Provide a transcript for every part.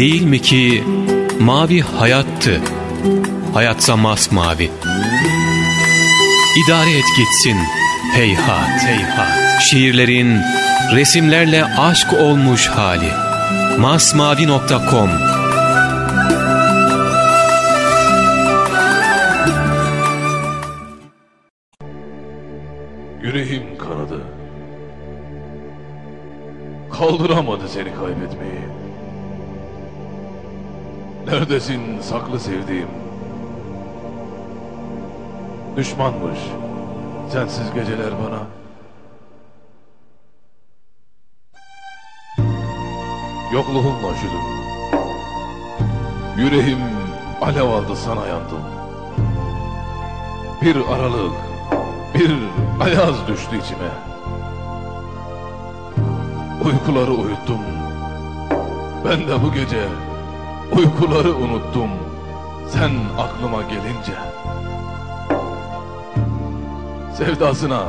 Değil mi ki mavi hayattı, hayatsa masmavi. İdare et gitsin heyhat heyhat. Şiirlerin resimlerle aşk olmuş hali. masmavi.com Yüreğim kanadı. Kaldıramadı seni kaybetmeyi. Neredesin saklı sevdiğim? Düşmanmış sensiz geceler bana. Yokluğunla üşüdüm. Yüreğim alev aldı sana yandım. Bir aralık, bir ayaz düştü içime. Uykuları uyuttum. Ben de bu gece uykuları unuttum. Sen aklıma gelince. Sevdasına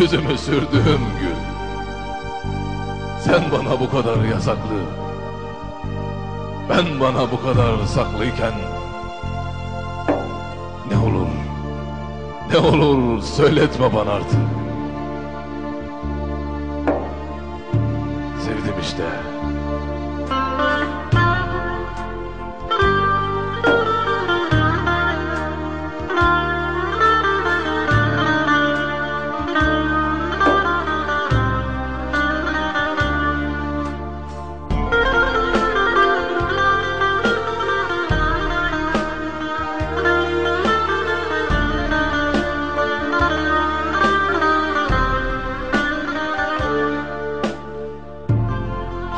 yüzümü sürdüğüm gün. Sen bana bu kadar yasaklı. Ben bana bu kadar saklıyken ne olur ne olur söyletme bana artık. Sevdim işte.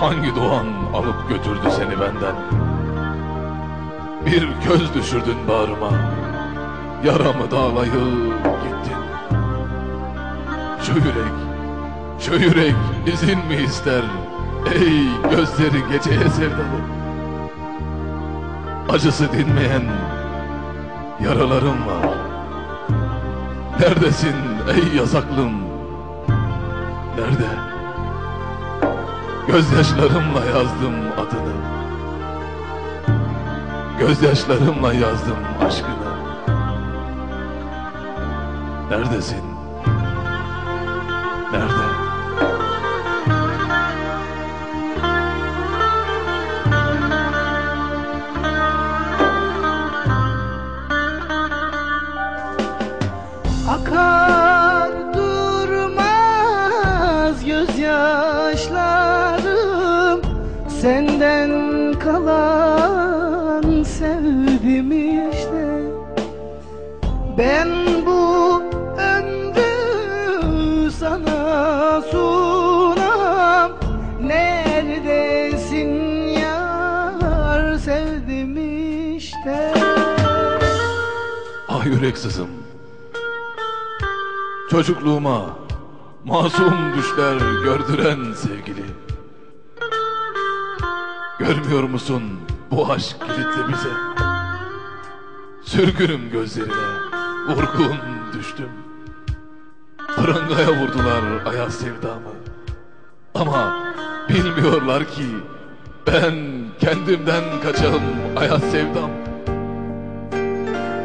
Hangi doğan alıp götürdü seni benden? Bir göz düşürdün bağrıma. Yaramı dağlayıp gittin. Şu yürek, şu yürek izin mi ister? Ey gözleri geceye sevdalı. Acısı dinmeyen yaralarım var. Neredesin ey yasaklım? Nerede? Gözyaşlarımla yazdım adını Gözyaşlarımla yazdım aşkını Neredesin? Nerede? Senden kalan sevdim işte. Ben bu ömrü sana sunam. Neredesin yar sevdim işte. Ah yüreksizim. Çocukluğuma masum düşler gördüren sevgili Görmüyor musun bu aşk kilitli bize Sürgünüm gözlerine vurgun düştüm. Prangaya vurdular ayaz sevdamı. Ama bilmiyorlar ki ben kendimden kaçağım ayaz sevdam.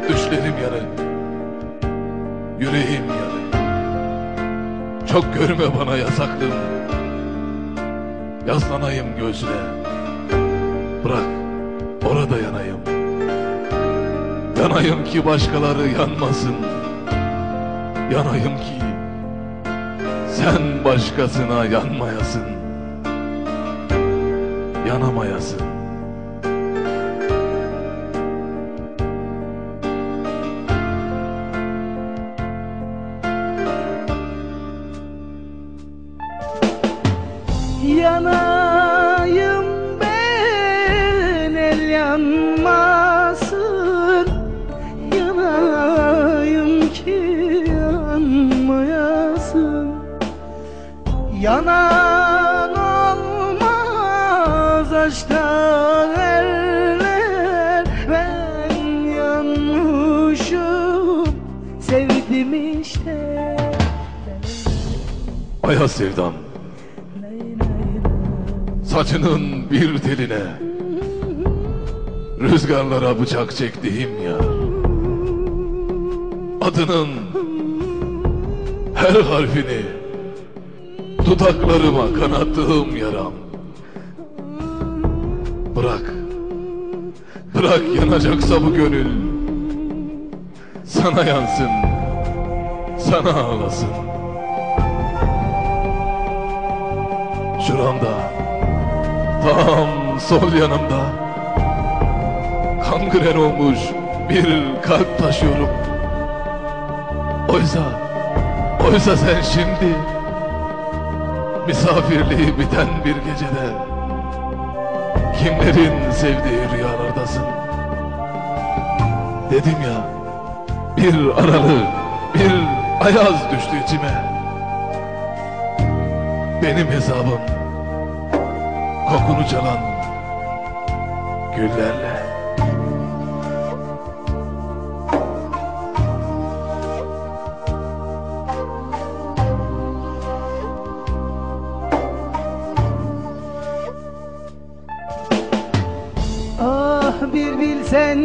Düşlerim yanık Yüreğim yanık Çok görme bana yasaklım Yaslanayım göğsüne Bırak orada yanayım. Yanayım ki başkaları yanmasın. Yanayım ki Sen başkasına yanmayasın. Yanamayasın. Yanayım Yanan olmaz aşktan erler. Ben yanmışım sevdim işte. Ayaz sevdam. Saçının bir teline. Rüzgarlara bıçak çektiğim yar Adının her harfini Dudaklarıma kanattığım yaram. Bırak. Bırak yanacaksa bu gönül. Sana yansın. Sana ağlasın. Şuramda Tam sol yanımda Kangren olmuş bir kalp taşıyorum. Oysa Oysa sen şimdi Misafirliği biten bir gecede Kimlerin sevdiği rüyalardasın? Dedim ya Bir aralık Bir ayaz düştü içime. Benim hesabım Kokunu çalan Güllerle bilsen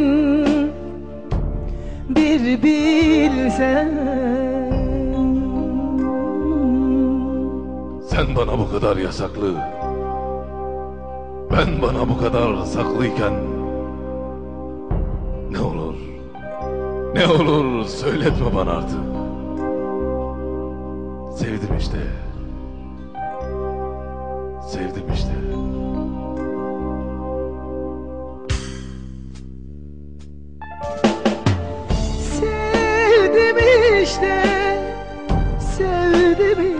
Bir bilsen. Sen bana bu kadar yasaklı Ben bana bu kadar saklıyken Ne olur Ne olur söyletme bana artık. Sevdim işte. Sevdim işte işte sevdi?